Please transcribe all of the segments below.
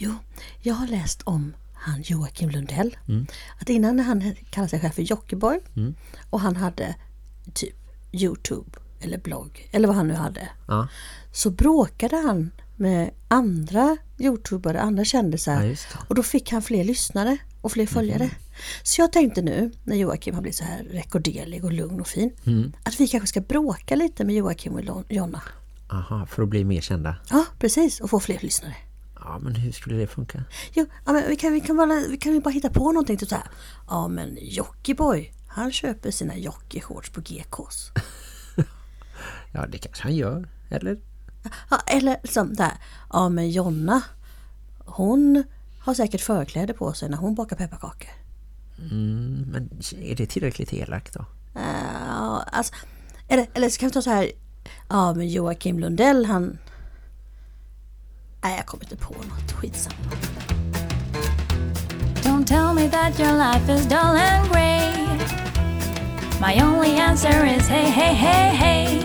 Jo, jag har läst om han Joakim Lundell. Att innan han kallade sig själv för Jockiboi och han hade typ Youtube eller blogg eller vad han nu hade. Ja. Så bråkade han med andra Youtubare, andra kändisar. Ja, och då fick han fler lyssnare och fler följare. Så jag tänkte nu när Joakim har blivit så här rekorderlig och lugn och fin. Att vi kanske ska bråka lite med Joakim och Jonna. Aha, för att bli mer kända. Ja, precis. Och få fler lyssnare. Ja, men hur skulle det funka? Jo, ja, men vi kan, vi kan, bara, vi kan ju bara hitta på någonting typ så här. Ja men Jockiboi, han köper sina jockeyshorts på GKs. Ja, det kanske han gör. Eller? Ja, eller som där. Ja men Jonna, hon har säkert förkläde på sig när hon bakar pepparkakor. Mm, men är det tillräckligt elakt då? Ja, alltså, eller, eller så kan vi ta så här. Ja men Joakim Lundell han... Nej jag kommer inte på något. Skitsamma. Don't tell me that your life is dull and grey. My only answer is hey, hey, hey, hey.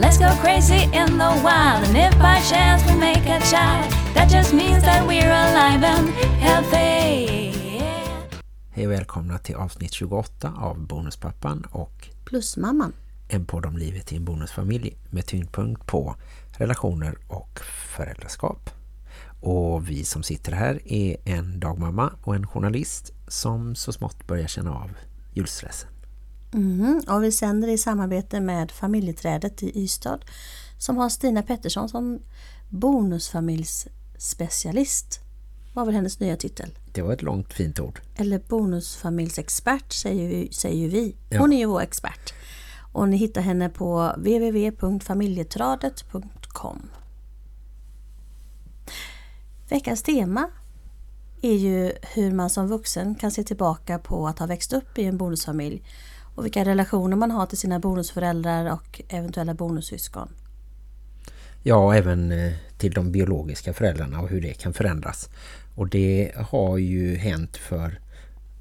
Let's go crazy in the wild, and if by chance we make a child, that just means that we're alive and healthy. Hej och välkomna till avsnitt 28 av Bonuspappan och Plusmamman. en podd om livet i en bonusfamilj med tyngdpunkt på relationer och föräldraskap. Och vi som sitter här är en dagmamma och en journalist som så smått börjar känna av julstressen. Mhm, och vi sänder i samarbete med familjeträdet i Ystad som har Stina Pettersson som bonusfamiljsspecialist. Var väl hennes nya titel. Det var ett långt fint ord. Eller bonusfamiljsexpert säger, vi, säger ju vi. Ja. Hon är ju vår expert. Och ni hittar henne på www.familjetradet.com Veckans tema är ju hur man som vuxen kan se tillbaka på att ha växt upp i en bonusfamilj och vilka relationer man har till sina bonusföräldrar och eventuella bonussyskon. Ja, även eh, till de biologiska föräldrarna och hur det kan förändras. Och det har ju hänt för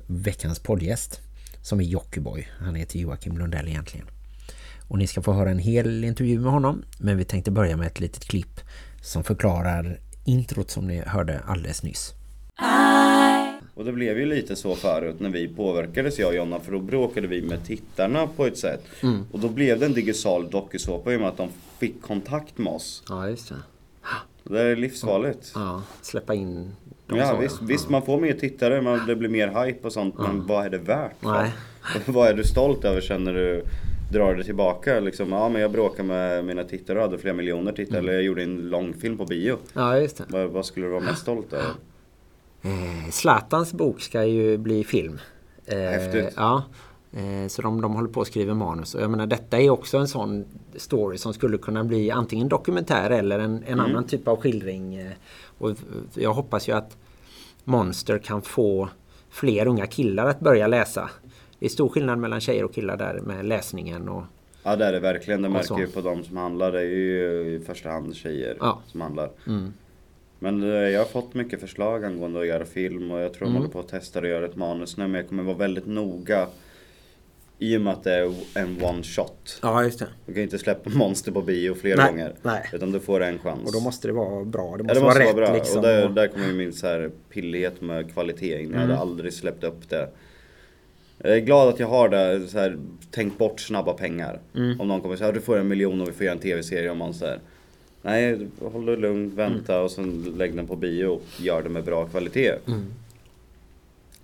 veckans poddgäst som är Jockiboi. Han heter Joakim Lundell egentligen. Och ni ska få höra en hel intervju med honom. Men vi tänkte börja med ett litet klipp som förklarar introt som ni hörde alldeles nyss. Och det blev ju lite så förut när vi påverkades jag och Jonna för då bråkade vi med tittarna på ett sätt. Och då blev det en digital dokusåpa i och med att de fick kontakt med oss. Ja, just det. Det är livsfarligt. Ja, släppa in de Ja visst, visst man får mer tittare, man, det blir mer hype och sånt men vad är det värt? Nej. vad är du stolt över sen när du drar det tillbaka? Liksom, ja men jag bråkade med mina tittare och hade flera miljoner tittare eller jag gjorde en långfilm på bio. Ja, just det. Vad, vad skulle du vara mest stolt över? Eh, Zlatans bok ska ju bli film. Eh, Häftigt. Ja. Eh, så de, de håller på att skriva manus. Och jag menar, detta är också en sån story som skulle kunna bli antingen dokumentär eller en, en annan typ av skildring. Eh, och jag hoppas ju att Monster kan få fler unga killar att börja läsa. Det är stor skillnad mellan tjejer och killar där med läsningen och Ja det är det verkligen, det märker ju på de som handlar. Det är ju i första hand tjejer Ja. som handlar. Mm. Men eh, jag har fått mycket förslag angående att göra film och jag tror de Mm. håller på att testa att göra ett manus nu men jag kommer vara väldigt noga i och med att det är en one shot. Ja, just det. Du kan inte släppa monster på bio flera Nej, gånger. nej. Utan du får en chans. Och då måste det vara bra. Det ja, måste, det måste vara vara rätt bra. liksom. Och där, där kommer min så här pillighet med kvalitet in. Jag Mm. hade aldrig släppt upp det. Jag är glad att jag har det, så här, tänkt bort snabba pengar. Mm. Om någon kommer säga du får en miljon och vi får göra en tv-serie om monster. Nej, håll dig lugn, vänta Mm. och sen lägg den på bio och gör det med bra kvalitet. Mm.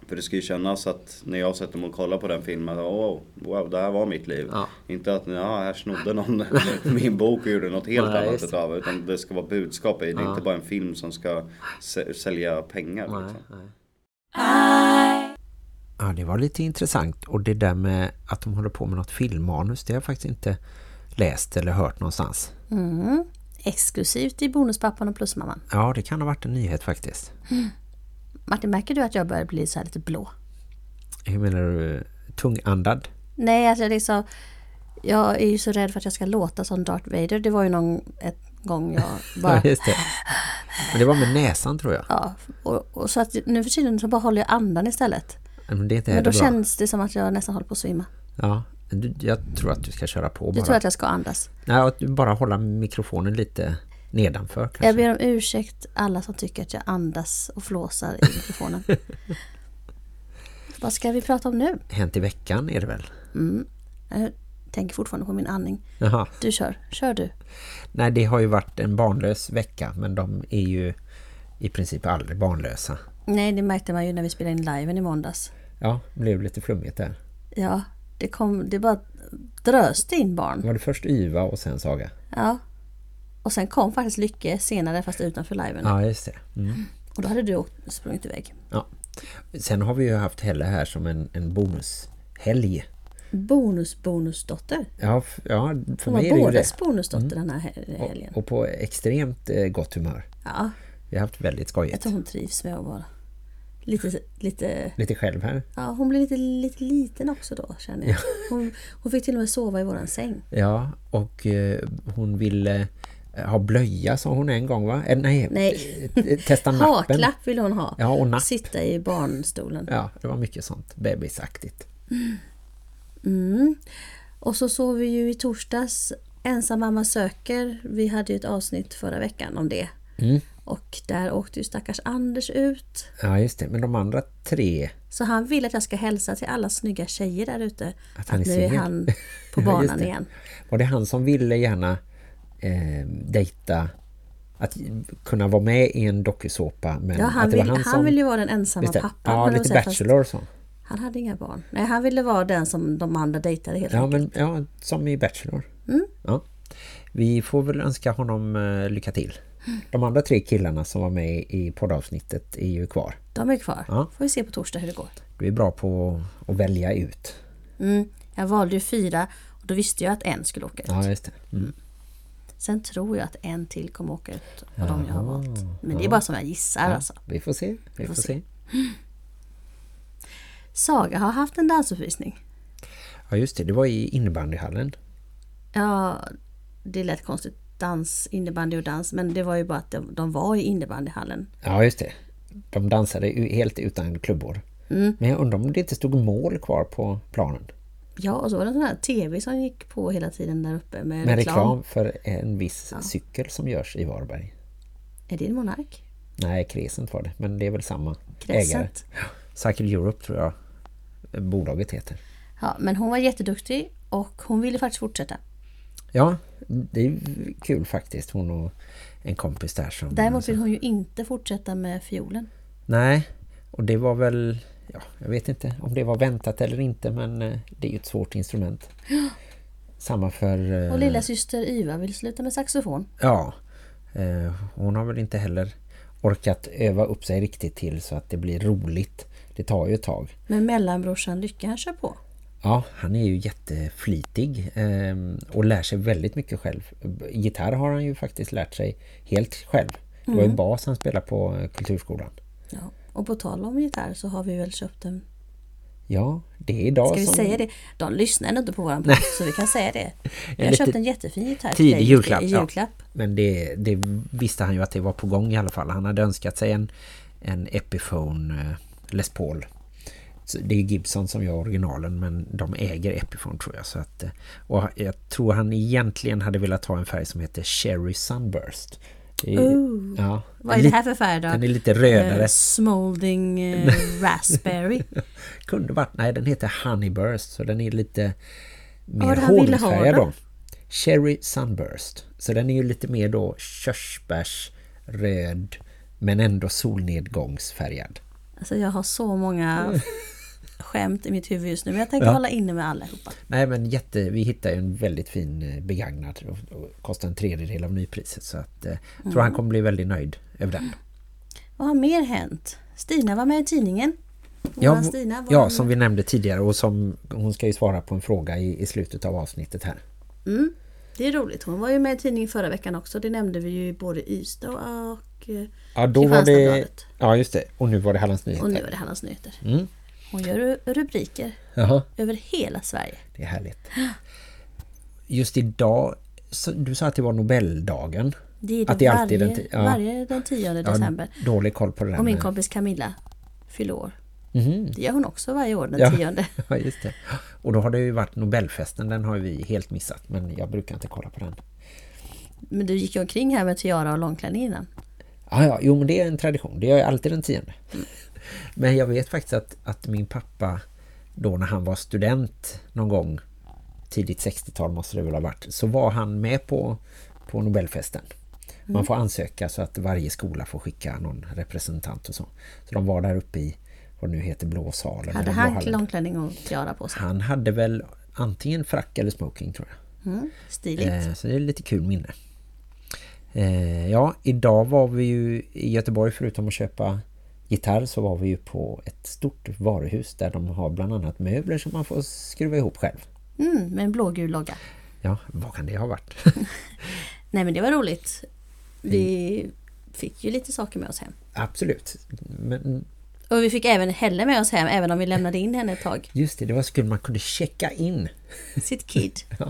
För det ska ju kännas att när jag sätter mig och kollar på den filmen, åh, wow, det här var mitt liv. Ja. Inte att ja, här snodde någon min bok och gjorde något helt Nej, annat utav Utan det ska vara budskap i det. Ja. inte bara en film som ska sä- sälja pengar. Nej, Liksom. nej. Ja, det var lite intressant. Och det där med att de håller på med något filmmanus, det har jag faktiskt inte läst eller hört någonstans. Mm. Exklusivt i Bonuspappan och Plusmamman. Ja, det kan ha varit en nyhet faktiskt. Martin, märker du att jag börjar bli så här lite blå? Hur menar du? Tungandad? Nej, alltså så... Jag är ju så rädd för att jag ska låta som Darth Vader. Det var ju någon ett gång jag bara... Ja, just det. Men det var med näsan tror jag. Ja, och, och så att nu för tiden så bara håller jag andan istället. Men det är Men då bra. känns det som att jag nästan håller på att svimma. Ja, jag tror att du ska köra på bara. tror att jag ska andas? Nej, du bara hålla mikrofonen lite nedanför kanske. Jag ber om ursäkt alla som tycker att jag andas och flåsar i mikrofonen. Vad ska vi prata om nu? Hänt i veckan är det väl? Jag tänker fortfarande på min andning. Jaha. Du kör, kör du. Nej, det har ju varit en barnlös vecka men de är ju i princip aldrig barnlösa. Nej, det märkte man ju när vi spelade in liven i måndags. Ja, det blev lite flummigt där. Ja, det kom, det bara dröste in barn. Var det först Yva och sen Saga? Ja. Och sen kom faktiskt Lycke senare fast utanför liven. Ja, just det. Mm. Och då hade du åkt, sprungit iväg. Ja. Sen har vi ju haft Helle här som en, en bonushelg. Bonus, bonusdotter. Ja, ja för Hon mig är det ju det. bonusdotter den här hel- helgen. Och, och på extremt eh, gott humör. Ja, Vi har haft väldigt jag skojigt. tror hon trivs med att vara lite, lite Lite själv här. Ja, hon blev lite, lite liten också då känner jag. Hon, hon fick till och med sova i våran säng. Ja, och eh, hon ville eh, ha blöja sa hon en gång va? Eh, nej, Nej. eh, testa nappen. Haklapp ville hon ha. Ja, och napp. Sitta i barnstolen. Ja, det var mycket sånt. Bebisaktigt. Mm. Och så såg vi ju i torsdags Ensam mamma söker. Vi hade ju ett avsnitt förra veckan om det. Mm. Och där åkte ju stackars Anders ut. Ja, just det. Men de andra tre... Så han vill att jag ska hälsa till alla snygga tjejer där ute. Att Att, han är nu är han på Ja, banan det. igen. Var det han som ville gärna eh, dejta... Att kunna vara med i en dokusåpa men Ja, han, att det vill, var han, han som... vill ju vara den ensamma pappan. Ja, lite att säga, bachelor och så. Han hade inga barn. Nej, han ville vara den som de andra dejtade helt Ja, enkelt. men ja, som i Bachelor. Mm. Ja. Vi får väl önska honom eh, lycka till. De andra tre killarna som var med i poddavsnittet är ju kvar. De är kvar. Ja. Får vi se på torsdag hur det går. Du är bra på att välja ut. Mm. Jag valde ju fyra och då visste jag att en skulle åka ut. Ja, just det. Mm. Sen tror jag att en till kommer åka ut av de jag har valt. Men det är bara som jag gissar alltså. Vi får se. Vi får får se. Saga har haft en dansuppvisning. Ja, just det. Det var i innebandyhallen. Ja, det lät konstigt. Dans, innebandy och dans. Men det var ju bara att de, de var i innebandyhallen. Ja, just det. De dansade helt utan klubbor. Mm. Men jag undrar om det inte stod mål kvar på planen. Ja, och så var det en sån här tv som gick på hela tiden där uppe med, Med reklam. reklam för en viss cykel som görs i Varberg. Är det en Monark? Nej, Crescent var det. Men det är väl samma Crescent. ägare. Cycle Europe tror jag bolaget heter. Ja, men hon var jätteduktig och hon ville faktiskt fortsätta. Ja, det är kul faktiskt. Hon och en kompis där som... Däremot vill hon ju inte fortsätta med fiolen. Nej, och det var väl... Ja, jag vet inte om det var väntat eller inte men eh, det är ju ett svårt instrument. Samma för... eh, Och lilla syster Yva vill sluta med saxofon. Ja, eh, hon har väl inte heller orkat öva upp sig riktigt till så att det blir roligt. Det tar ju ett tag. Men mellanbrorsan Lycka han kör på. Ja, han är ju jätteflitig eh, och lär sig väldigt mycket själv. Gitarr har han ju faktiskt lärt sig helt själv. Det var ju bas han spelade på eh, kulturskolan. Ja. Och på tal om gitarr så har vi väl köpt en... Ja, det är idag Ska vi som... säga det? De lyssnar inte på våran podd så vi kan säga det. Vi har köpt en jättefin gitarr tidig dig, julklapp, i ja. julklapp. Men det, det visste han ju att det var på gång i alla fall. Han hade önskat sig en, en Epiphone eh, Les Paul. Det är Gibson som gör originalen men de äger Epiphone tror jag. Så att, eh, och jag tror han egentligen hade velat ha en färg som heter Cherry Sunburst. Är- ja, Vad är det här för färg då? Den är lite rödare. Eh, smolding eh, raspberry. Kunde varit, nej den heter Honeyburst så den är lite mer ha honungsfärgad då? Cherry Sunburst. Så den är ju lite mer då körsbärs, röd men ändå solnedgångsfärgad. Alltså jag har så många skämt i mitt huvud just nu. Men jag tänker Ja. hålla inne med allihopa. Nej men jätte, vi hittade ju en väldigt fin eh, begagnad och, kostar en tredjedel av nypriset så att eh, tror Mm. han kommer bli väldigt nöjd över den. Vad har mer hänt? Stina var med i tidningen. Ja, Våran Stina ja, som vi nämnde tidigare och som hon ska ju svara på en fråga i, i slutet av avsnittet här. Mm, det är roligt. Hon var ju med i tidningen förra veckan också. Det nämnde vi ju både i Ystad och, eh, Ja, då var det... Ja, just det. Och nu var det Hallands Nyheter. och nu är det Hallands Nyheter. Mm. Hon gör ru- rubriker Jaha, över hela Sverige. det är härligt. Just idag, du sa att det var Nobeldagen. Det är det Att det varje, alltid den ja. varje den 10 december. Ja, dålig koll på det där. Och min kompis Camilla fyller år. Mhm. Det gör hon också varje år den Ja. 10. Ja, just det. Och då har det ju varit Nobelfesten, den har vi helt missat. Men jag brukar inte kolla på den. Men du gick ju omkring här med tiara och långklänning innan. Ja, ja, jo men det är en tradition. Det gör jag alltid den tionde. Men jag vet faktiskt att, att min pappa då när han var student någon gång tidigt 60-tal måste det väl ha varit så var han med på, på Nobelfesten. Man får ansöka så att varje skola får skicka någon representant och så. Så de var där uppe i vad nu heter Blå salen. Hade han långklänning och tiara på sig? Han hade väl antingen frack eller smoking tror jag. Mm, stiligt. Eh, så det är lite kul minne. Eh, ja, idag var vi ju i Göteborg förutom att köpa gitarr så var vi ju på ett stort varuhus där de har bland annat möbler som man får skruva ihop själv. Mm, med en blågul logga. Ja, vad kan det ha varit? Nej men det var roligt. Vi fick ju lite saker med oss hem. Absolut. Men Och vi fick även Helle med oss hem även om vi lämnade in henne ett tag. just det, det var så kul man kunde checka in Sitt kid.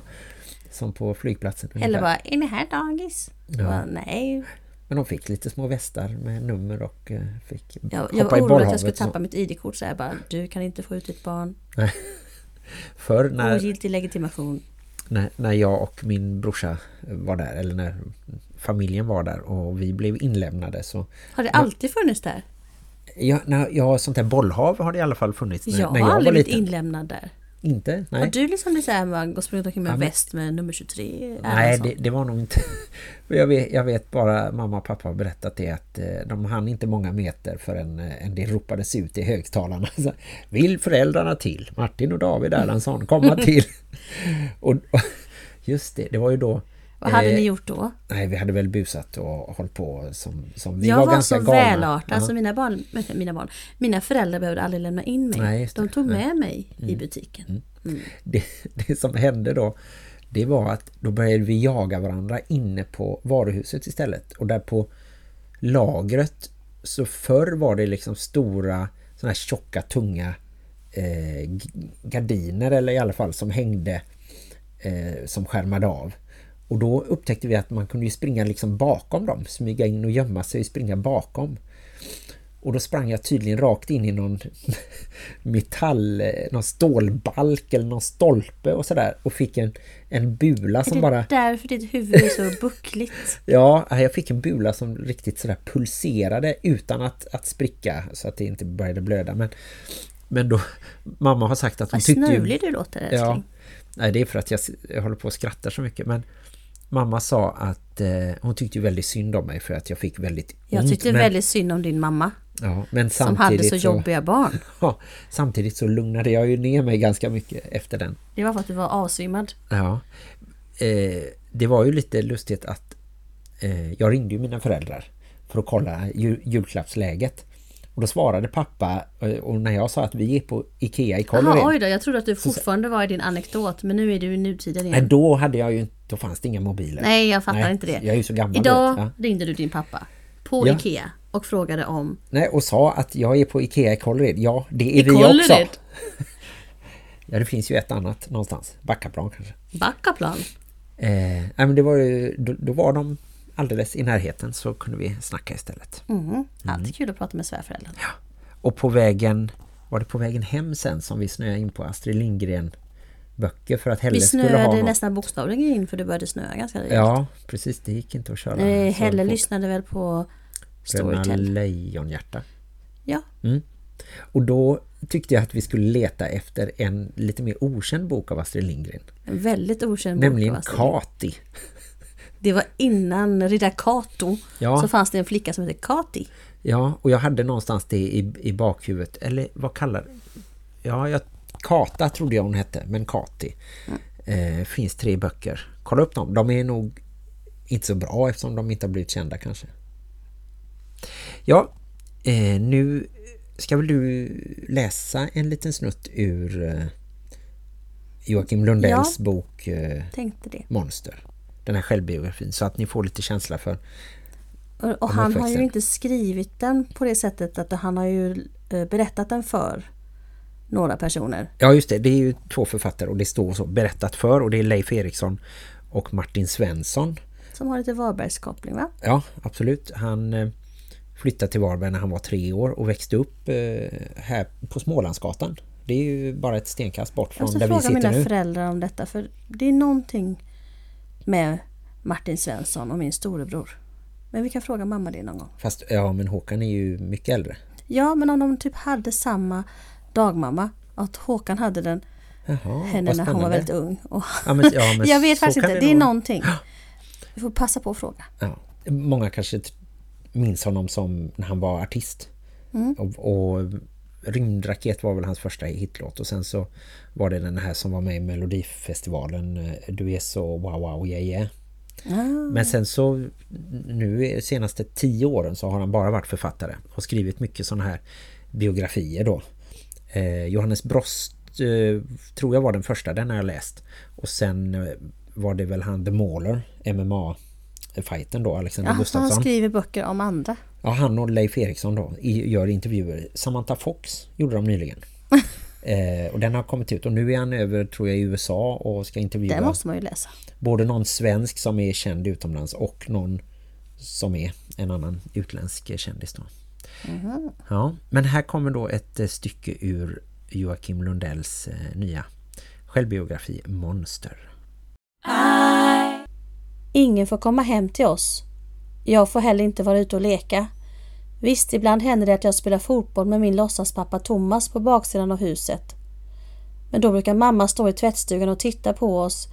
som på flygplatsen. Ungefär. bara, är ni här dagis? Jag bara, nej. Men de fick lite små västar med nummer och eh, fick Jag, hoppa jag var orolig att jag skulle tappa mitt ID-kort så jag bara, du kan inte få ut ditt barn. Förr när, Ogiltig legitimation. när, när jag och min brorsa var där, eller när familjen var där och vi blev inlämnade så... Har det alltid funnits där? Ja, när, ja sånt här bollhav har det i alla fall funnits när, Jag när har jag var aldrig blivit inlämnad där. Inte? Nej. Har du liksom blivit såhär att springa omkring med Ja, en men- väst med nummer 23? Nej, det, det var nog inte... jag, vet, jag vet bara, mamma och pappa har berättat det att eh, de hann inte många meter förrän eh, en del ropades ut i högtalarna. Vill föräldrarna till? Martin och David Erlandsson komma till? och, och just det, det var ju då... Vad hade eh, ni gjort då? Nej, vi hade väl busat och hållit på som, som vi jag var, var, ganska så galna. välartad. Ja. Alltså mina barn, mina barn, mina föräldrar behövde aldrig lämna in mig. Nej, De tog Nej. med mig Mm. i butiken. det, det som hände då det var att då började vi jaga varandra inne på varuhuset istället. Och där på lagret så förr var det liksom stora såna här tjocka tunga eh, gardiner eller i alla fall som hängde eh, som skärmade av. Och då upptäckte vi att man kunde ju springa liksom bakom dem, smyga in och gömma sig och springa bakom. Och då sprang jag tydligen rakt in i någon metall, eh, någon stålbalk eller någon stolpe och sådär. Och fick en, en bula Är som det bara... därför ditt huvud är så buckligt? Ja, jag fick en bula som riktigt sådär pulserade utan att, att spricka så att det inte började blöda. Men, men då, mamma har sagt att hon Vad tyckte ju... snövlig du låter älskling. Ja, nej det är för att jag, jag håller på att skratta så mycket. Men mamma sa att eh, hon tyckte väldigt synd om mig för att jag fick väldigt Jag ont. tyckte men, väldigt synd om din mamma. ja, men Som hade så jobbiga barn. Ja, samtidigt så lugnade jag ju ner mig ganska mycket efter den. Det var för att du var avsvimmad. Ja. Eh, det var ju lite lustigt att eh, jag ringde ju mina föräldrar för att kolla jul julklappsläget. Och då svarade pappa eh, och när jag sa att vi är på Ikea i Kållered. oj då. Jag trodde att du fortfarande var i din anekdot. Men nu är du i nutiden Nej, igen. då hade jag ju då fanns det inga mobiler. Nej, jag fattar Nej, inte det. Jag är ju så gammal. Idag ja. ringde du din pappa på Ja. Ikea och frågade om Nej, och sa att jag är på Ikea i Kållered. Ja, det är I vi Kållered? också. Ja, det finns ju ett annat någonstans. Backaplan kanske. Backaplan. Eh, nej, men det var ju, då, då var de alldeles i närheten så kunde vi snacka istället. Mm. Alltid kul att prata med svärföräldrarna. Och på vägen, var det på vägen hem sen som vi snöade in på Astrid Lindgren böcker för att Helle Vi skulle ha snöade något. nästan bokstavligen in för det började snöa ganska rejält. Ja, precis. Det gick inte att köra. Eh, Helle fort. lyssnade väl på Storytel. Lejonhjärta. Ja, Och då tyckte jag att vi skulle leta efter en lite mer okänd bok av Astrid Lindgren. en väldigt okänd bok Nämligen av Astrid. Kati. Det var innan Riddar Kato. Ja. Så fanns det en flicka som hette Kati. Ja, och jag hade någonstans det i, i bakhuvudet. Eller vad kallar Ja, jag, Kata trodde jag hon hette, men Kati. Eh, finns tre böcker. Kolla upp dem. De är nog inte så bra eftersom de inte har blivit kända kanske. Ja, eh, nu ska väl du läsa en liten snutt ur eh, Joakim Lundells bok eh. Monster. Den här självbiografin så att ni får lite känsla för Och, han har ju inte skrivit den på det sättet att han har ju eh, berättat den för några personer. Ja just det, det är ju två författare och det står så berättat för och det är Leif Eriksson och Martin Svensson. Som har lite Varbergskoppling va? Ja, absolut. Han eh, flyttade till Varberg när han var tre år och växte upp eh, här på Smålandsgatan. Det är ju bara ett stenkast bort Jag från där vi fråga sitter mina nu. föräldrar om detta för det är någonting med Martin Svensson och min storebror. Men vi kan fråga mamma det någon gång. Fast ja, men Håkan är ju mycket äldre. Ja, men om de typ hade samma dagmamma. Att Håkan hade den Jaha, henne när hon var väldigt ung. Och Ja, men, ja, men jag vet faktiskt inte, det är nog- någonting. Vi får passa på att fråga. Ja, många kanske minns honom som när han var artist. Mm. Och, och Rymdraket var väl hans första hitlåt och sen så var det den här som var med i Melodifestivalen eh, Du är så wow wow yeah yeah. Ah, Men sen så nu de senaste tio åren så har han bara varit författare och skrivit mycket sådana här biografier då. Eh, Johannes Brost eh, tror jag var den första, den har jag läst. Och sen eh, var det väl han The Mauler, MMA-fighten då, Alexander ja, han Gustafsson. skriver böcker om andra. Ja, han och Leif Eriksson då gör intervjuer. Samantha Fox gjorde de nyligen. eh, och den har kommit ut och nu är han över tror jag i USA och ska intervjua Det måste man ju läsa. både någon svensk som är känd utomlands och någon som är en annan utländsk kändis då. Ja, men här kommer då ett eh, stycke ur Joakim Lundells eh, nya självbiografi Monster. Ingen får komma hem till oss. Jag får heller inte vara ute och leka. Visst, ibland händer det att jag spelar fotboll med min låtsaspappa Thomas på baksidan av huset. Men då brukar mamma stå i tvättstugan och titta på oss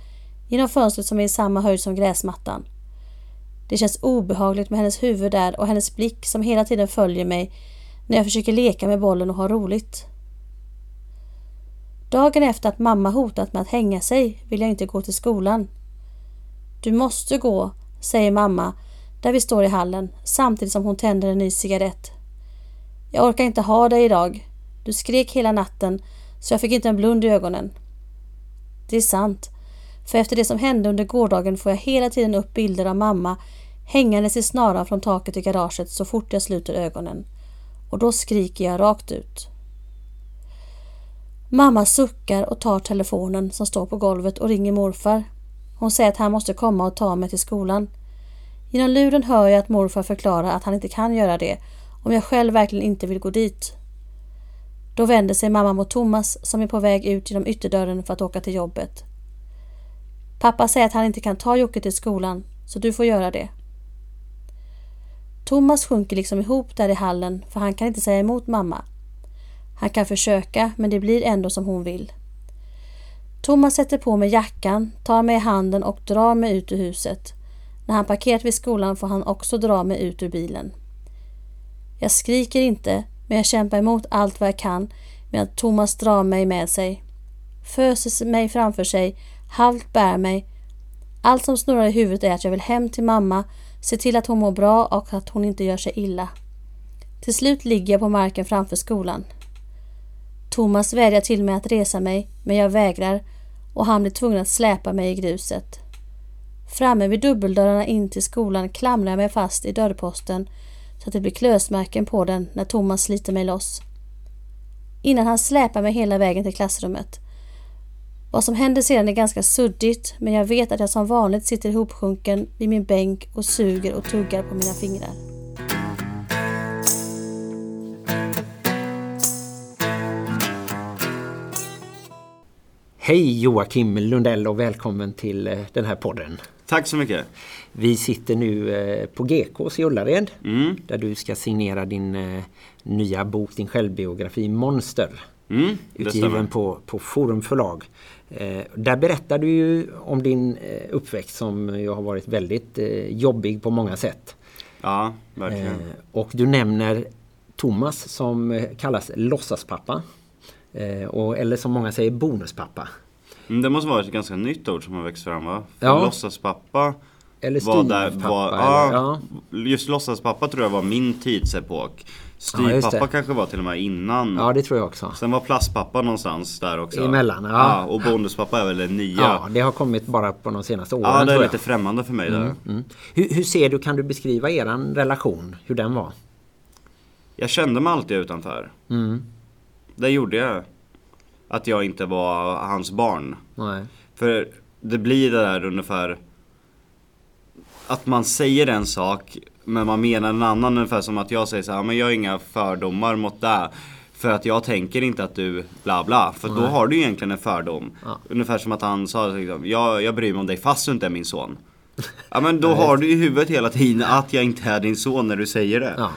genom fönstret som är i samma höjd som gräsmattan. Det känns obehagligt med hennes huvud där och hennes blick som hela tiden följer mig när jag försöker leka med bollen och ha roligt. Dagen efter att mamma hotat med att hänga sig vill jag inte gå till skolan. Du måste gå, säger mamma där vi står i hallen samtidigt som hon tänder en ny cigarett. Jag orkar inte ha dig idag. Du skrek hela natten så jag fick inte en blund i ögonen. Det är sant, för efter det som hände under gårdagen får jag hela tiden upp bilder av mamma hängandes i snaran från taket i garaget så fort jag sluter ögonen. Och då skriker jag rakt ut. Mamma suckar och tar telefonen som står på golvet och ringer morfar. Hon säger att han måste komma och ta mig till skolan. Genom luren hör jag att morfar förklarar att han inte kan göra det om jag själv verkligen inte vill gå dit. Då vänder sig mamma mot Thomas som är på väg ut genom ytterdörren för att åka till jobbet. Pappa säger att han inte kan ta Jocke till skolan, så du får göra det. Thomas sjunker liksom ihop där i hallen för han kan inte säga emot mamma. Han kan försöka, men det blir ändå som hon vill. Thomas sätter på mig jackan, tar mig i handen och drar mig ut ur huset. När han parkerat vid skolan får han också dra mig ut ur bilen. Jag skriker inte, men jag kämpar emot allt vad jag kan medan Thomas drar mig med sig. Föser mig framför sig, halvt bär mig. Allt som snurrar i huvudet är att jag vill hem till mamma, se till att hon mår bra och att hon inte gör sig illa. Till slut ligger jag på marken framför skolan. Thomas vädjar till mig att resa mig, men jag vägrar och han blir tvungen att släpa mig i gruset. Framme vid dubbeldörrarna in till skolan klamrar jag mig fast i dörrposten så att det blir klösmärken på den när Thomas sliter mig loss. Innan han släpar mig hela vägen till klassrummet. Vad som händer sedan är ganska suddigt men jag vet att jag som vanligt sitter ihopsjunken vid min bänk och suger och tuggar på mina fingrar. Hej Joakim Lundell och välkommen till eh, den här podden. Tack så mycket. Vi sitter nu eh, på GKs i Ullared Mm. där du ska signera din eh, nya bok, din självbiografi Monster. Mm, utgiven på, på Forum förlag. Eh, där berättar du ju om din uppväxt som ju har varit väldigt eh, jobbig på många sätt. Ja, verkligen. Eh, och du nämner Thomas som kallas låtsaspappa. Och, eller som många säger bonuspappa. Mm, det måste vara ett ganska nytt ord som har växt fram va? För Ja. Låtsaspappa Eller styvpappa. ja, ja. Just låtsaspappa tror jag var min tidsepok. Ja, Styvpappa det. kanske var till och med innan. ja, det tror jag också. Sen var plastpappa någonstans där också. Emellan, ja. ja. Och bonuspappa är väl det nya. Ja, det har kommit bara på de senaste åren Ja, det är lite främmande för mig där. Mm. Hur, hur ser du, kan du beskriva eran relation? Hur den var? Jag kände mig alltid utanför. Mm. Det gjorde jag. Att jag inte var hans barn. Nej. För det blir det där ungefär Att man säger en sak men man menar en annan ungefär som att jag säger så här, men jag har inga fördomar mot det. För att jag tänker inte att du bla bla. För då har du egentligen en fördom. Ja. Ungefär som att han sa liksom, jag, jag bryr mig om dig fast du inte är min son. Ja men då har du i huvudet hela tiden att jag inte är din son när du säger det. Ja.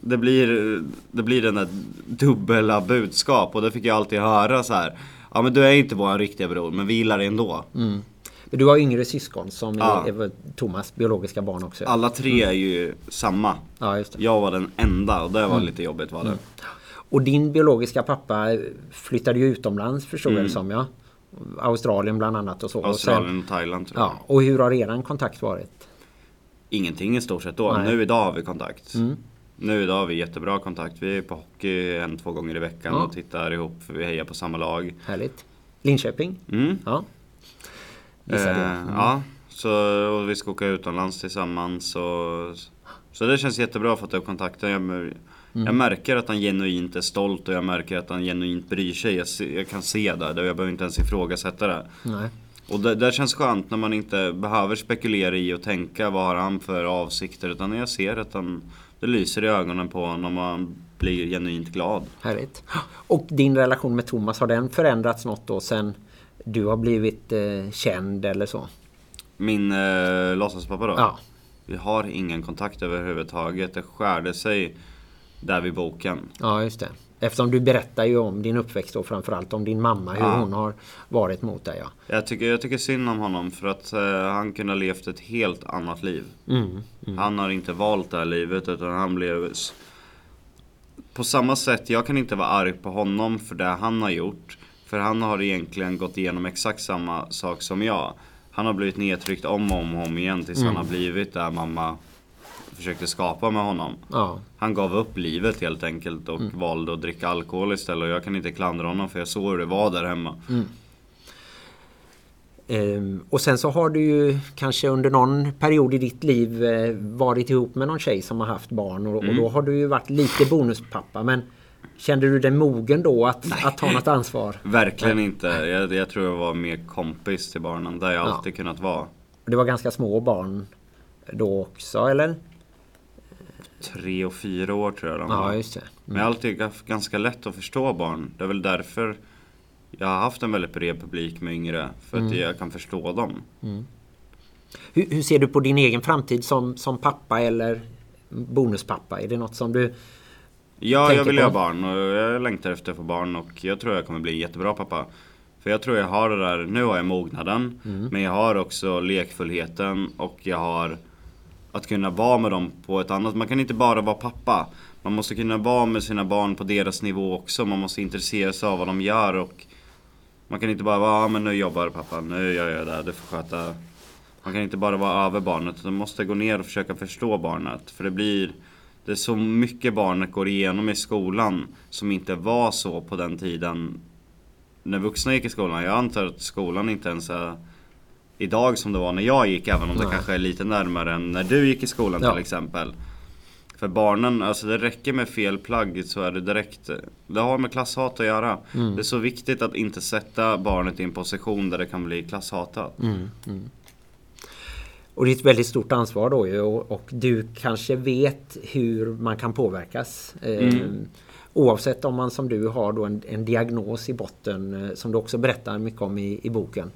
Det blir, det blir den där dubbla budskap och det fick jag alltid höra så här. Ja men du är inte vår riktiga bror men vi gillar dig ändå. Men Du har yngre syskon som Ja. är, Thomas biologiska barn också. Alla tre är ju samma. Ja, just det. Jag var den enda och det var lite jobbigt var det. Och din biologiska pappa flyttade ju utomlands förstod jag det som ja. Australien bland annat och så. Och, Mm. Australien sen, och Thailand tror jag. ja, och hur har eran kontakt varit? Ingenting i stort sett då. Nej. Nu idag har vi kontakt. Mm. Nu idag har vi jättebra kontakt. Vi är på hockey en, två gånger i veckan Ja. och tittar ihop för vi hejar på samma lag. Härligt. Linköping? Mm. Ja. Gissar jag. Eh, Ja, så och vi ska åka utomlands tillsammans. Och, så det känns jättebra att få ta upp kontakten. Jag, Mm. jag märker att han genuint är stolt och jag märker att han genuint bryr sig. Jag, jag kan se det. Jag behöver inte ens ifrågasätta det. Nej. Och det, det känns skönt när man inte behöver spekulera i och tänka vad har han för avsikter. Utan jag ser att han, det lyser i ögonen på honom och man blir genuint glad. Härligt. Och din relation med Thomas, har den förändrats något då sen du har blivit eh, känd eller så? Min eh, låtsaspappa då? Ja. Vi har ingen kontakt överhuvudtaget. Det skärde sig där vid boken. Ja, just det. Eftersom du berättar ju om din uppväxt och framförallt om din mamma, hur Ja. hon har varit mot dig. Ja. Jag tycker, jag tycker synd om honom för att eh, han kunde ha levt ett helt annat liv. Mm. Han har inte valt det här livet utan han blev... På samma sätt, jag kan inte vara arg på honom för det han har gjort. För han har egentligen gått igenom exakt samma sak som jag. Han har blivit nedtryckt om och om, och om igen tills han har blivit där mamma försökte skapa med honom. Ja. Han gav upp livet helt enkelt och valde att dricka alkohol istället. Och jag kan inte klandra honom för jag såg hur det var där hemma. Ehm, och sen så har du ju kanske under någon period i ditt liv eh, varit ihop med någon tjej som har haft barn och, och då har du ju varit lite bonuspappa men kände du dig mogen då att, att ta något ansvar? Verkligen inte. Jag, jag tror jag var mer kompis till barnen. Har jag Ja. alltid kunnat vara. Det var ganska små barn då också eller? Tre och fyra år tror jag de Ja var. just det. Men jag har alltid haft ganska lätt att förstå barn. Det är väl därför jag har haft en väldigt bred publik med yngre. För att jag kan förstå dem. Hur, hur ser du på din egen framtid som, som pappa eller bonuspappa? Är det något som du... Ja, jag vill på? ha barn och jag längtar efter att få barn och jag tror jag kommer bli en jättebra pappa. För jag tror jag har det där, nu har jag mognaden, men jag har också lekfullheten och jag har att kunna vara med dem på ett annat, man kan inte bara vara pappa. Man måste kunna vara med sina barn på deras nivå också, man måste intressera sig av vad de gör och man kan inte bara vara, ja men nu jobbar pappa, nu gör jag det, du får sköta Man kan inte bara vara över barnet, utan man måste gå ner och försöka förstå barnet. För det blir Det är så mycket barnet går igenom i skolan som inte var så på den tiden När vuxna gick i skolan. Jag antar att skolan inte ens är Idag som det var när jag gick, även om det Nej. kanske är lite närmare än när du gick i skolan Ja. till exempel. För barnen, alltså det räcker med fel plagg så är det direkt Det har med klasshat att göra. Mm. Det är så viktigt att inte sätta barnet i en position där det kan bli klasshatat. Och det är ett väldigt stort ansvar då ju och, och du kanske vet hur man kan påverkas. Eh, Oavsett om man som du har då en, en diagnos i botten eh, som du också berättar mycket om i, i boken.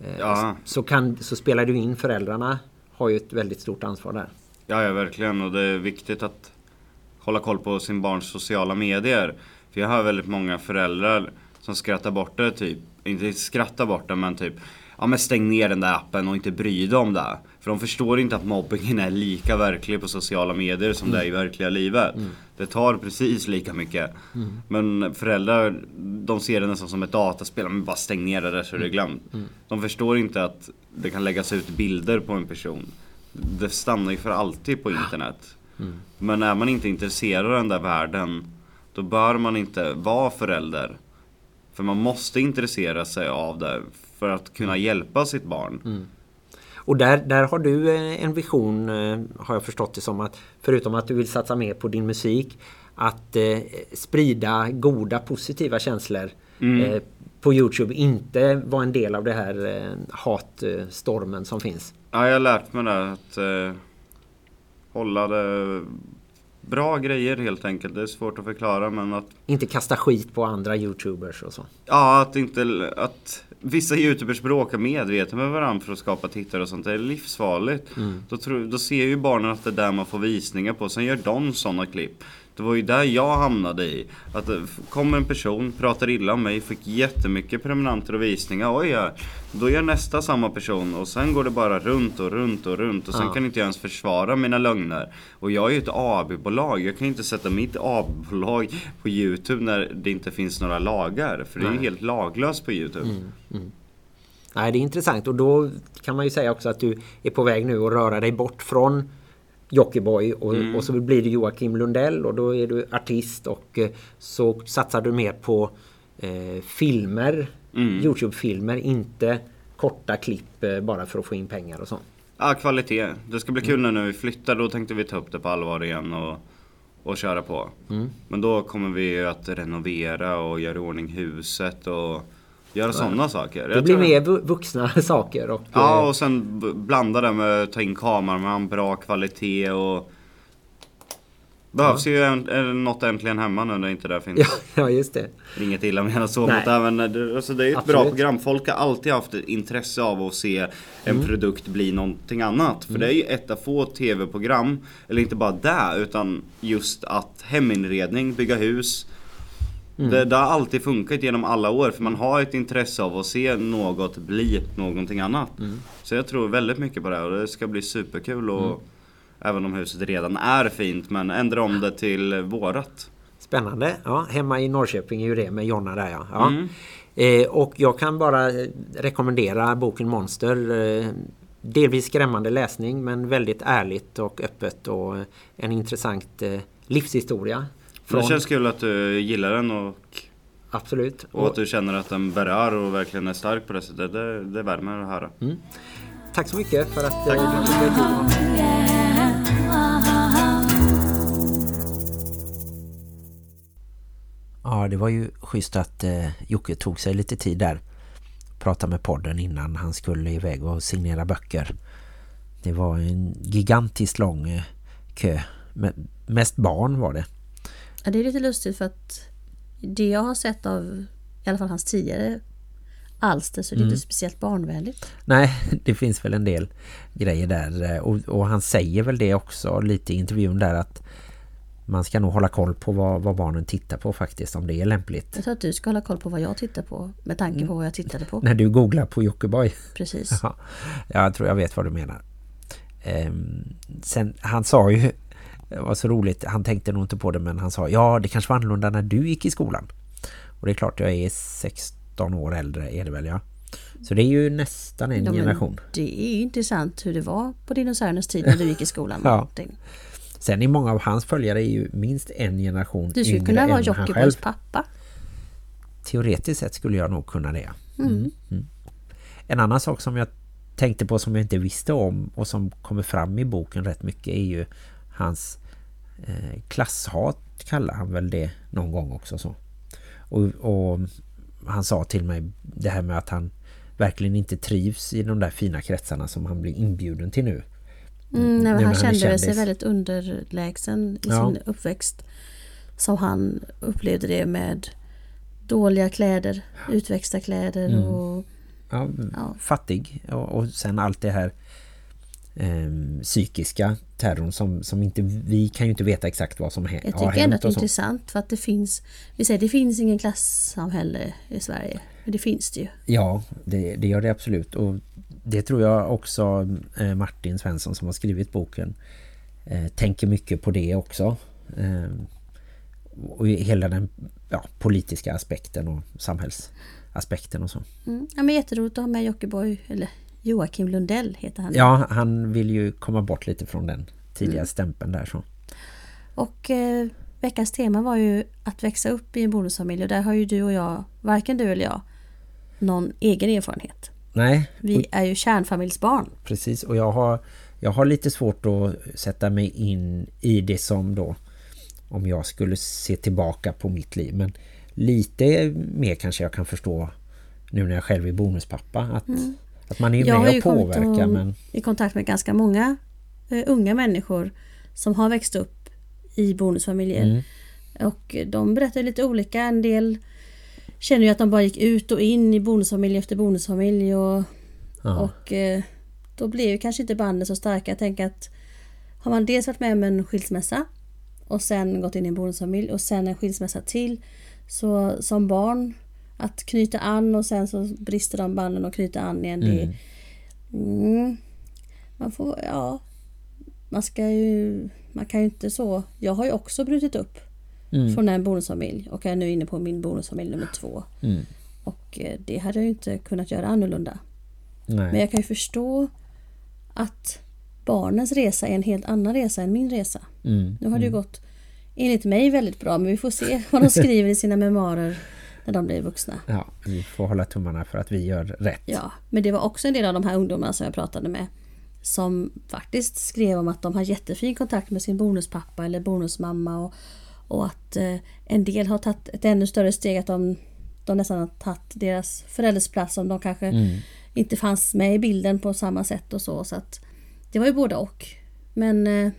Eh, Ja. så, kan, så spelar du in föräldrarna har ju ett väldigt stort ansvar där. Ja, ja, verkligen. Och det är viktigt att hålla koll på sin barns sociala medier. För jag hör väldigt många föräldrar som skrattar bort det, typ. Inte skrattar bort det, men typ Ja men stäng ner den där appen och inte bry dig om det. För de förstår inte att mobbingen är lika verklig på sociala medier som det är i verkliga livet. Det tar precis lika mycket. Men föräldrar, de ser det nästan som ett dataspel. Men bara stäng ner det där så är det glömt. De förstår inte att det kan läggas ut bilder på en person. Det stannar ju för alltid på internet. Men är man inte intresserad av den där världen, då bör man inte vara förälder. För man måste intressera sig av det för att kunna hjälpa sitt barn. Och där, där har du eh, en vision eh, har jag förstått det som att förutom att du vill satsa mer på din musik att eh, sprida goda positiva känslor eh, på Youtube inte vara en del av det här eh, hatstormen som finns. Ja, jag har lärt mig det att eh, hålla det bra grejer helt enkelt. Det är svårt att förklara men att Inte kasta skit på andra youtubers och så. Ja, att inte att vissa youtubers bråkar medvetet med varandra för att skapa tittare och sånt. Det är livsfarligt. Då, tror, då ser ju barnen att det är där man får visningar på. Sen gör de sådana klipp. Det var ju där jag hamnade i. Att det f- kommer en person, pratar illa om mig, fick jättemycket prenumeranter och visningar. Oj, ja. Då gör nästa samma person och sen går det bara runt och runt och runt. Och sen Ja. kan inte jag ens försvara mina lögner. Och jag är ju ett AB-bolag. Jag kan inte sätta mitt AB-bolag på Youtube när det inte finns några lagar. För det är ju Nej. helt laglöst på Youtube. Nej, det är intressant och då kan man ju säga också att du är på väg nu att röra dig bort från Jockiboi och, Mm. och så blir det Joakim Lundell och då är du artist och eh, så satsar du mer på eh, filmer, Mm. Youtube-filmer, inte korta klipp eh, bara för att få in pengar och sånt. Ja, kvalitet. Det ska bli kul nu när vi flyttar. Då tänkte vi ta upp det på allvar igen och, och köra på. Men då kommer vi att renovera och göra i ordning huset och göra sådana saker. Det blir mer vu- vuxna saker och Ja, eh, och sen blanda det med att ta in kameraman, bra kvalitet och... Behövs ju en, en, något äntligen hemma nu när inte det finns. ja, ja, just det. Inget illa menat så mot även, det- alltså det är ett bra Absolut. program. Folk har alltid haft ett intresse av att se en Mm. produkt bli någonting annat. För det är ju ett av få tv-program, eller inte bara det, utan just att heminredning, bygga hus. Mm. Det, det har alltid funkat genom alla år för man har ett intresse av att se något bli någonting annat. Mm. Så jag tror väldigt mycket på det och det ska bli superkul och Mm. Även om huset redan är fint men ändra om det till vårat. Spännande. Ja, hemma i Norrköping är ju det med Jonna där ja. ja. Mm. Eh, och jag kan bara rekommendera boken Monster. Eh, delvis skrämmande läsning men väldigt ärligt och öppet och en intressant eh, livshistoria. Det känns kul att du gillar den och, Absolut. och att du känner att den berör och verkligen är stark på det sättet. Det, det värmer att höra. Tack så mycket för att eh, du tog dig tid. Ja, det var ju schysst att eh, Jocke tog sig lite tid där. Prata med podden innan han skulle iväg och signera böcker. Det var en gigantiskt lång eh, kö. Men mest barn var det. Ja, det är lite lustigt för att det jag har sett av i alla fall hans tidigare alster så är det inte speciellt barnvänligt. Nej, det finns väl en del grejer där. eh, Och, och han säger väl det också lite i intervjun där att man ska nog hålla koll på vad, vad barnen tittar på faktiskt, om det är lämpligt. Jag tror att du ska hålla koll på vad jag tittar på med tanke på vad jag tittade på. När du googlar på Jockiboi. Precis. Ja, jag tror jag vet vad du menar. Ehm, sen, han sa ju, det var så roligt, han tänkte nog inte på det men han sa, ja det kanske var annorlunda när du gick i skolan. Och det är klart jag är 16 år äldre är det väl ja. Så det är ju nästan en Ja, generation. Det är ju intressant hur det var på dinosauriernas tid när du gick i skolan. Ja. Sen är många av hans följare ju minst en generation Du skulle kunna vara. Jockibois pappa. Teoretiskt sett skulle jag nog kunna det. Mm. En annan sak som jag tänkte på som jag inte visste om och som kommer fram i boken rätt mycket är ju hans eh, klasshat kallar han väl det någon gång också så. Och, och han sa till mig det här med att han verkligen inte trivs i de där fina kretsarna som han blir inbjuden till nu. Mm, nej, han han kände sig väldigt underlägsen i Ja. sin uppväxt. Som han upplevde det med dåliga kläder, utväxta kläder Mm. och Ja, Ja. fattig och, och sen allt det här ehm, psykiska terrorn som, som inte vi kan ju inte veta exakt vad som hä- jag har tycker ändå att hänt det är intressant för att det finns, vi säger det finns ingen klassamhälle i Sverige. Men det finns det ju. Ja, det, det gör det absolut och det tror jag också eh, Martin Svensson som har skrivit boken eh, tänker mycket på det också. Eh, och hela den ja, politiska aspekten och samhällsaspekten och så. Mm. Ja, men jätteroligt att ha med Jockiboi, eller Joakim Lundell heter han. Ja, han vill ju komma bort lite från den tidiga Mm. stämpeln där så. Och eh, veckans tema var ju att växa upp i en bonusfamilj och där har ju du och jag, varken du eller jag, någon egen erfarenhet. Nej, Vi är ju kärnfamiljsbarn. Precis, och jag har, jag har lite svårt att sätta mig in i det som då om jag skulle se tillbaka på mitt liv. Men lite mer kanske jag kan förstå nu när jag själv är bonuspappa att, att man är. Jag har med ju och påverkar och- men i kontakt med ganska många eh, unga människor som har växt upp i bonusfamiljer. Mm. Och de berättar lite olika. En del känner ju att de bara gick ut och in i bonusfamilj efter bonusfamilj. Och, Ja. och eh, då blir ju kanske inte banden så starka. Jag tänker att har man dels varit med om en skilsmässa och sen gått in i en bonusfamilj och sen en skilsmässa till. Så som barn att knyta an och sen så brister de banden och knyta an igen. Det, Mm. mm, man får, ja. Man ska ju, man kan ju inte så. Jag har ju också brutit upp Mm. från en bonusfamilj och är nu inne på min bonusfamilj nummer två. Mm. Och eh, det hade jag ju inte kunnat göra annorlunda. Men Nej. jag kan ju förstå att barnens resa är en helt annan resa än min resa. Mm. Nu har det ju gått enligt mig väldigt bra men vi får se vad de skriver i sina memoarer när de blir vuxna. Ja, vi får hålla tummarna för att vi gör rätt. Ja, men det var också en del av de här ungdomarna som jag pratade med som faktiskt skrev om att de har jättefin kontakt med sin bonuspappa eller bonusmamma och, och att eh, en del har tagit ett ännu större steg att de, de nästan har tagit deras förälders plats om de kanske Mm. inte fanns med i bilden på samma sätt och så. så att det var ju både och. Men eh,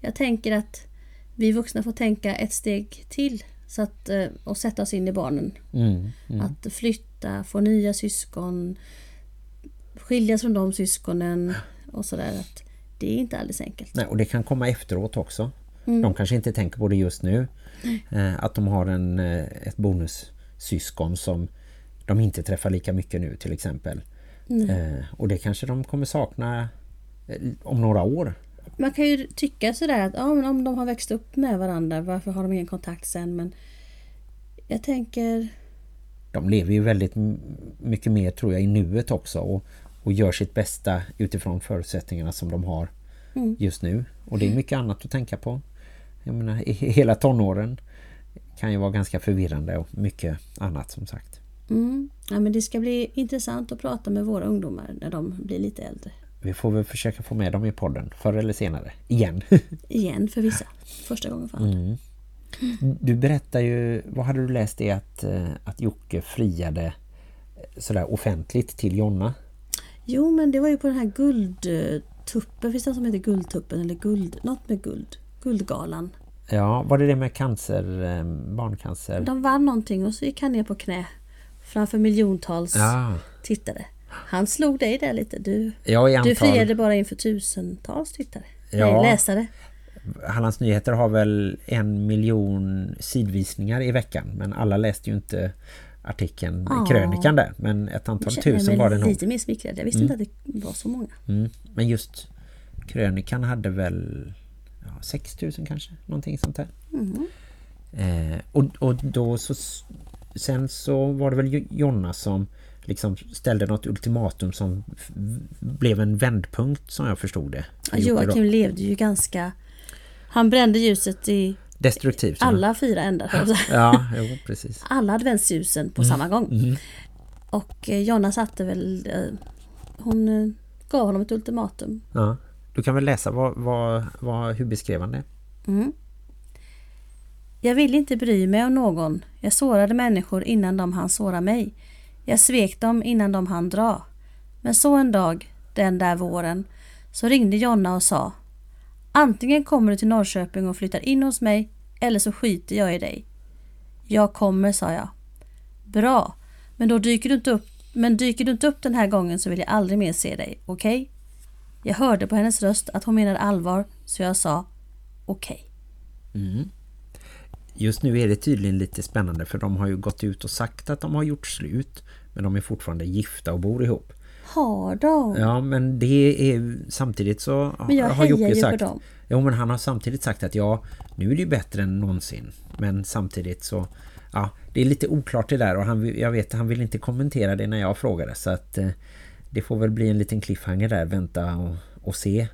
jag tänker att vi vuxna får tänka ett steg till så att, eh, och sätta oss in i barnen. Mm. Mm. Att flytta, få nya syskon, skiljas från de syskonen och sådär. att Det är inte alldeles enkelt. Nej, och det kan komma efteråt också. Mm. De kanske inte tänker på det just nu. Eh, att de har en, eh, ett bonussyskon som de inte träffar lika mycket nu till exempel. Eh, och det kanske de kommer sakna eh, om några år. Man kan ju tycka sådär att ja, men om de har växt upp med varandra, varför har de ingen kontakt sen? Men jag tänker, De lever ju väldigt mycket mer tror jag i nuet också och, och gör sitt bästa utifrån förutsättningarna som de har Mm. just nu. Och det är mycket annat att tänka på. Jag menar, hela tonåren kan ju vara ganska förvirrande och mycket annat som sagt. mm, ja, men det ska bli intressant att prata med våra ungdomar när de blir lite äldre. Vi får väl försöka få med dem i podden förr eller senare. Igen. Igen för vissa. Första gången för. Mm. Du berättar ju, vad hade du läst det att, eh, att Jocke friade eh, sådär offentligt till Jonna? Jo, men det var ju på den här guldtuppen. Finns det något som heter guldtuppen eller guld? Något med guld. Guldgalan. Ja, var det det med cancer, eh, barncancer? De vann någonting och så gick han ner på knä framför miljontals Ja, tittare. Han slog dig där lite. Du, ja du friade bara inför tusentals tittare. Ja. Nej, läsare. Hallands Nyheter har väl en miljon sidvisningar i veckan. Men alla läste ju inte artikeln, Ja. krönikan där. Men ett antal tusen var det nog. lite mer smickrad. Jag visste inte att det var så många. Mm. Men just krönikan hade väl ja, 6 000 kanske, någonting sånt där. Mhm. Eh, och, och då så sen så var det väl Jo- Jonna som liksom ställde något ultimatum som blev en vändpunkt som jag förstod det. Ja. Joakim levde ju ganska... Han brände ljuset i Destruktivt. alla fyra ändar. Ja, jo, precis. Alla adventsljusen på samma gång. Och eh, Jonna satte väl... eh, Hon eh, gav honom ett ultimatum. Ja. Du kan väl läsa vad, vad, vad, hur beskrev han det? Mm. Jag ville inte bry mig om någon. Jag sårade människor innan de hann såra mig. Jag svek dem innan de hann dra. Men så en dag, den där våren, så ringde Jonna och sa Antingen kommer du till Norrköping och flyttar in hos mig eller så skiter jag i dig. Jag kommer, sa jag. Bra, men då dyker du inte upp, men dyker du inte upp den här gången så vill jag aldrig mer se dig, okej? Jag hörde på hennes röst att hon menade allvar så jag sa okej. Mm. Just nu är det tydligen lite spännande för de har ju gått ut och sagt att de har gjort slut. Men de är fortfarande gifta och bor ihop. Har de? Ja, men det är samtidigt så Men jag har Jocke ju sagt... dem. Jo, men han har samtidigt sagt att ja, nu är det ju bättre än någonsin. Men samtidigt så... Ja, det är lite oklart det där och han, jag vet att han vill inte kommentera det när jag frågade så att eh, det får väl bli en liten cliffhanger där, vänta och, och se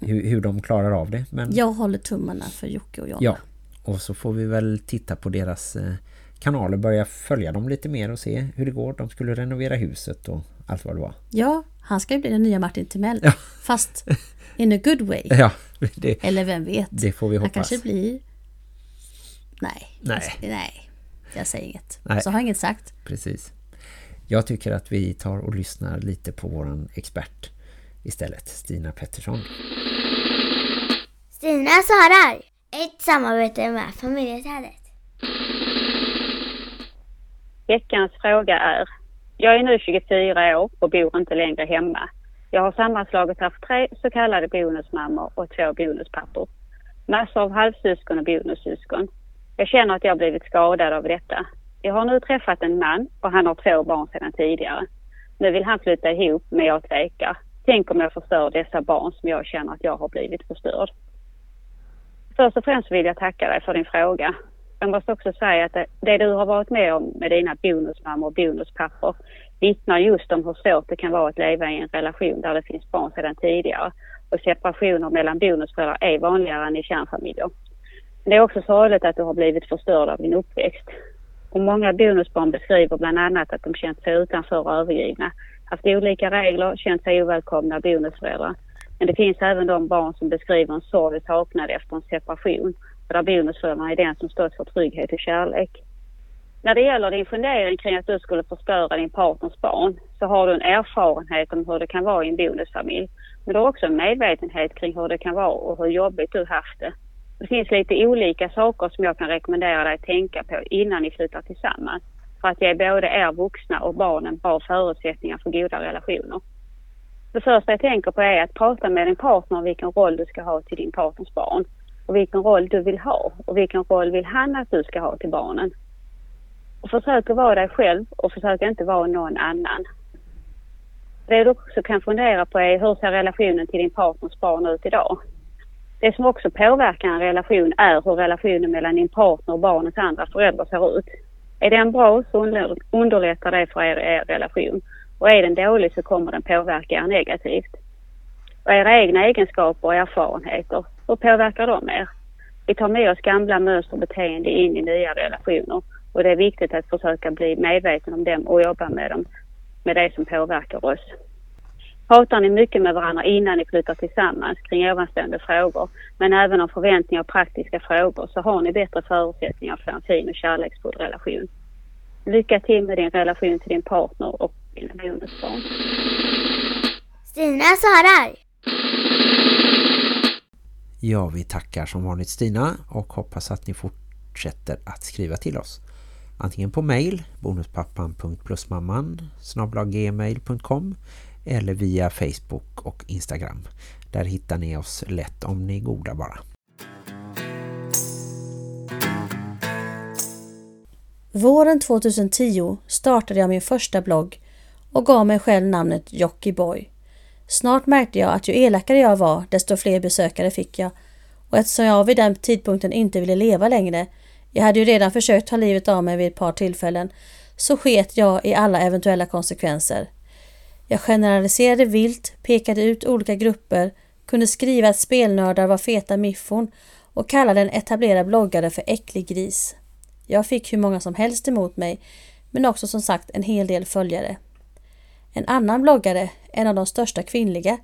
hur, hur de klarar av det. Men Jag håller tummarna för Jocke och Jonna. ja, och så får vi väl titta på deras eh, kanaler, börja följa dem lite mer och se hur det går. De skulle renovera huset och allt vad det var. Ja, han ska ju bli den nya Martin Timell. Ja. Fast in a good way. Ja, det, Eller vem vet? det får vi Han hoppas. kanske blir... Nej. Nej. Jag, nej. Jag säger inget. Nej. Så har jag inget sagt. Precis. Jag tycker att vi tar och lyssnar lite på våran expert istället, Stina Pettersson. Stina svarar. Ett samarbete med familjeträdet. Veckans fråga är. Jag är nu 24 år och bor inte längre hemma. Jag har sammanslaget haft tre så kallade bonusmammor och två bonuspappor. Massor av halvsyskon och bonussyskon. Jag känner att jag blivit skadad av detta. Jag har nu träffat en man och han har två barn sedan tidigare. Nu vill han flytta ihop men jag tvekar. Tänk om jag förstör dessa barn som jag känner att jag har blivit förstörd. Först och främst vill jag tacka dig för din fråga. Jag måste också säga att det, det du har varit med om med dina bonusmammor och bonuspappor vittnar just om hur svårt det kan vara att leva i en relation där det finns barn sedan tidigare och separationer mellan bonusföräldrar är vanligare än i kärnfamiljer. Det är också sorgligt att du har blivit förstörd av din uppväxt. Och många bonusbarn beskriver bland annat att de känt sig utanför och övergivna, haft olika regler, känt sig ovälkomna bonusföräldrar. Men det finns även de barn som beskriver en sorg och saknad efter en separation och där bonusföräldrarna är den som stått för trygghet och kärlek. När det gäller din fundering kring att du skulle förstöra din partners barn så har du en erfarenhet om hur det kan vara i en bonusfamilj. Men du har också en medvetenhet kring hur det kan vara och hur jobbigt du haft det. Det finns lite olika saker som jag kan rekommendera dig att tänka på innan ni flyttar tillsammans för att ge både er vuxna och barnen bra förutsättningar för goda relationer. Det första jag tänker på är att prata med din partner om vilken roll du ska ha till din partners barn och vilken roll du vill ha och vilken roll vill han att du ska ha till barnen. Och försök att vara dig själv och försök inte vara någon annan. Det du också kan fundera på är hur ser relationen till din partners barn ut idag? Det som också påverkar en relation är hur relationen mellan din partner och barnets andra föräldrar ser ut. Är den bra så underlättar det för er, er relation. Och är den dålig så kommer den påverka er negativt. Och era egna egenskaper och erfarenheter, hur påverkar de er? Vi tar med oss gamla mönster och beteende in i nya relationer och det är viktigt att försöka bli medveten om dem och jobba med dem, med det som påverkar oss. Pratar ni mycket med varandra innan ni flyttar tillsammans kring ovanstående frågor, men även om förväntningar och praktiska frågor, så har ni bättre förutsättningar för en fin och kärleksfull relation. Lycka till med din relation till din partner och dina bonusbarn. Stina svarar. Ja, vi tackar som vanligt Stina och hoppas att ni fortsätter att skriva till oss. Antingen på mail bonuspappan.plusmamman gmail.com eller via Facebook och Instagram. Där hittar ni oss lätt om ni goda bara. Våren 2010 startade jag min första blogg och gav mig själv namnet Jockiboi. Snart märkte jag att ju elakare jag var, desto fler besökare fick jag. Och eftersom jag vid den tidpunkten inte ville leva längre, jag hade ju redan försökt ta livet av mig vid ett par tillfällen, så sket jag i alla eventuella konsekvenser. Jag generaliserade vilt, pekade ut olika grupper, kunde skriva att spelnördar var feta miffon och kallade en etablerad bloggare för äcklig gris. Jag fick hur många som helst emot mig, men också som sagt en hel del följare. En annan bloggare, en av de största kvinnliga,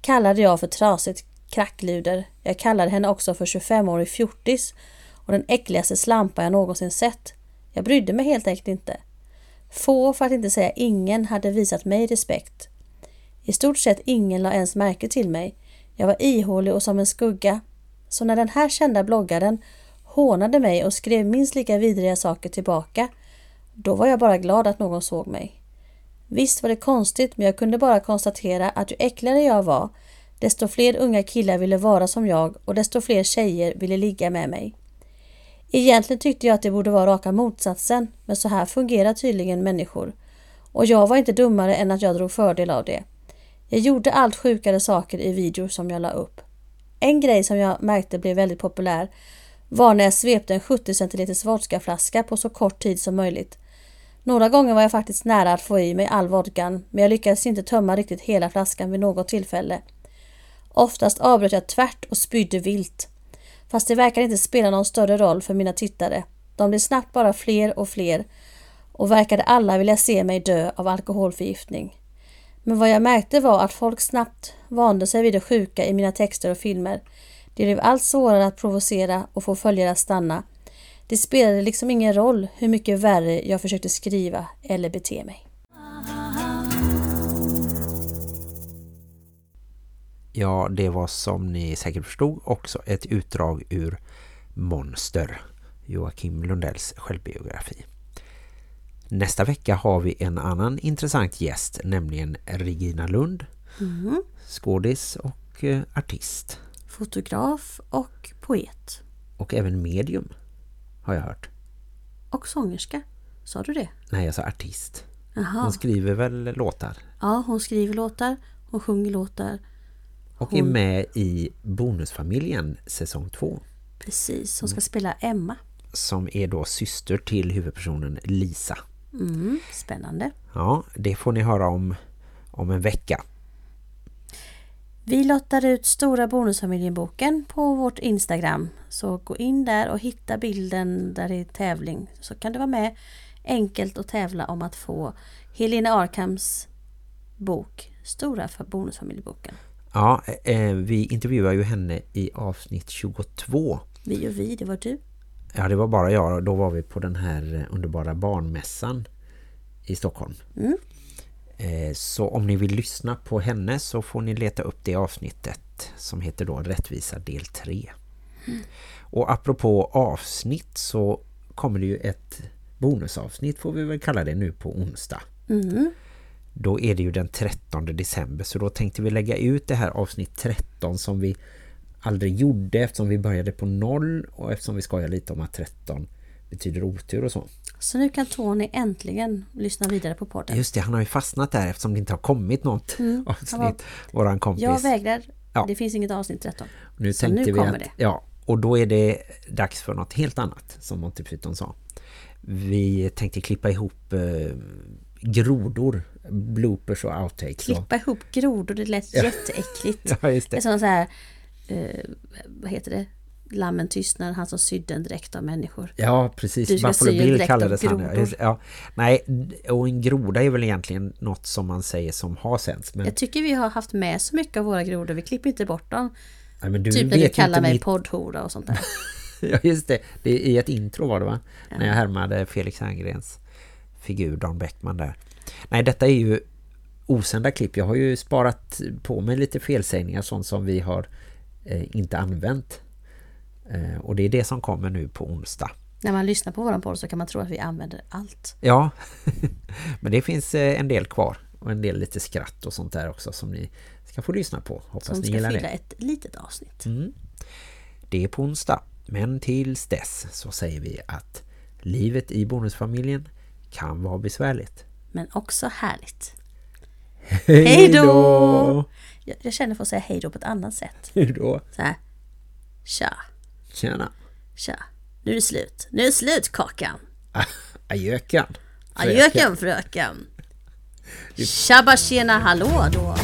kallade jag för trasigt krackluder. Jag kallade henne också för 25-årig fjortis och den äckligaste slampa jag någonsin sett. Jag brydde mig helt enkelt inte. Få, för att inte säga ingen, hade visat mig respekt. I stort sett ingen la ens märke till mig. Jag var ihålig och som en skugga. Så när den här kända bloggaren hånade mig och skrev minst lika vidriga saker tillbaka, då var jag bara glad att någon såg mig. Visst var det konstigt, men jag kunde bara konstatera att ju äckligare jag var, desto fler unga killar ville vara som jag och desto fler tjejer ville ligga med mig. Egentligen tyckte jag att det borde vara raka motsatsen, men så här fungerar tydligen människor. Och jag var inte dummare än att jag drog fördel av det. Jag gjorde allt sjukare saker i videor som jag la upp. En grej som jag märkte blev väldigt populär var när jag svepte en 70 cl vodkaflaska på så kort tid som möjligt. Några gånger var jag faktiskt nära att få i mig all vodkan, men jag lyckades inte tömma riktigt hela flaskan vid något tillfälle. Oftast avbröt jag tvärt och spydde vilt. Fast det verkar inte spela någon större roll för mina tittare. De blev snabbt bara fler och fler och verkade alla vilja se mig dö av alkoholförgiftning. Men vad jag märkte var att folk snabbt vande sig vid det sjuka i mina texter och filmer. Det blev allt svårare att provocera och få följare att stanna. Det spelade liksom ingen roll hur mycket värre jag försökte skriva eller bete mig. Ja, det var som ni säkert förstod också ett utdrag ur Monster, Joakim Lundells självbiografi. Nästa vecka har vi en annan intressant gäst, nämligen Regina Lund, Mm. skådis och eh, artist. Fotograf och poet. Och även medium, har jag hört. Och sångerska. Sa du det? Nej, jag sa artist. Jaha. Hon skriver väl låtar. Ja, hon skriver låtar. Hon sjunger låtar. Och är Hon- med i Bonusfamiljen säsong 2. Precis, hon ska spela Emma. Som är då syster till huvudpersonen Lisa. Mm, spännande. Ja, det får ni höra om om en vecka. Vi lottar ut Stora Bonusfamiljen-boken på vårt Instagram. Så gå in där och hitta bilden där det är tävling. Så kan du vara med enkelt och tävla om att få Helena Arkhams bok Stora för Bonusfamiljeboken. Ja, eh, vi intervjuar ju henne i avsnitt 22. Vi och vi, det var du. Ja, det var bara jag. Då var vi på den här eh, underbara barnmässan i Stockholm. Mm. Eh, Så om ni vill lyssna på henne så får ni leta upp det avsnittet som heter då Rättvisa del 3. Och apropå avsnitt så kommer det ju ett bonusavsnitt får vi väl kalla det nu på onsdag. Mm. Då är det ju den 13 december så då tänkte vi lägga ut det här avsnitt 13 som vi aldrig gjorde eftersom vi började på noll och eftersom vi skojar lite om att 13 betyder otur och så. Så nu kan Tony äntligen lyssna vidare på podden. Just det, han har ju fastnat där eftersom det inte har kommit något Mm, han var- avsnitt. Våran kompis. Jag vägrar. Ja. Det finns inget avsnitt 13. Nu Så tänkte nu vi kommer att, det. Ja, och då är det dags för något helt annat som Monty Python sa. Vi tänkte klippa ihop eh, grodor, bloopers och outtakes. och- Klippa ihop grodor, det lät jätteäckligt. Ja, just Det är det. som så här, eh, vad heter det? Lammen tystnar, han som sydde en dräkt av människor. Ja, precis. Buffalo kallades han. Ja, ja. Nej, och en groda är väl egentligen något som man säger som har sänts. Men, Jag tycker vi har haft med så mycket av våra grodor, vi klipper inte bort dem. ja, men du typ när du kallar mig mitt- poddhora och sånt där. Ja, just det. det är I ett intro var det va? När jag härmade Felix Herngrens figur Dan Bäckman där. Nej, detta är ju osända klipp. Jag har ju sparat på mig lite felsägningar sånt som vi har eh, inte använt. Eh, och det är det som kommer nu på onsdag. När man lyssnar på våran podd så kan man tro att vi använder allt. Ja, men det finns eh, en del kvar. Och en del lite skratt och sånt där också som ni ska få lyssna på. Hoppas Som ni ska gillar det. ett litet avsnitt. Mm. Det är på onsdag. Men tills dess så säger vi att livet i bonusfamiljen kan vara besvärligt. Men också härligt. Hej då! Jag, jag känner för att säga hej då på ett annat sätt. Hej då! Så här. Tja, Tjena! tja. Nu är det slut. Nu är det slut kakan. Ajökan! Adjöken fröken. Tjabba tjena hallå då.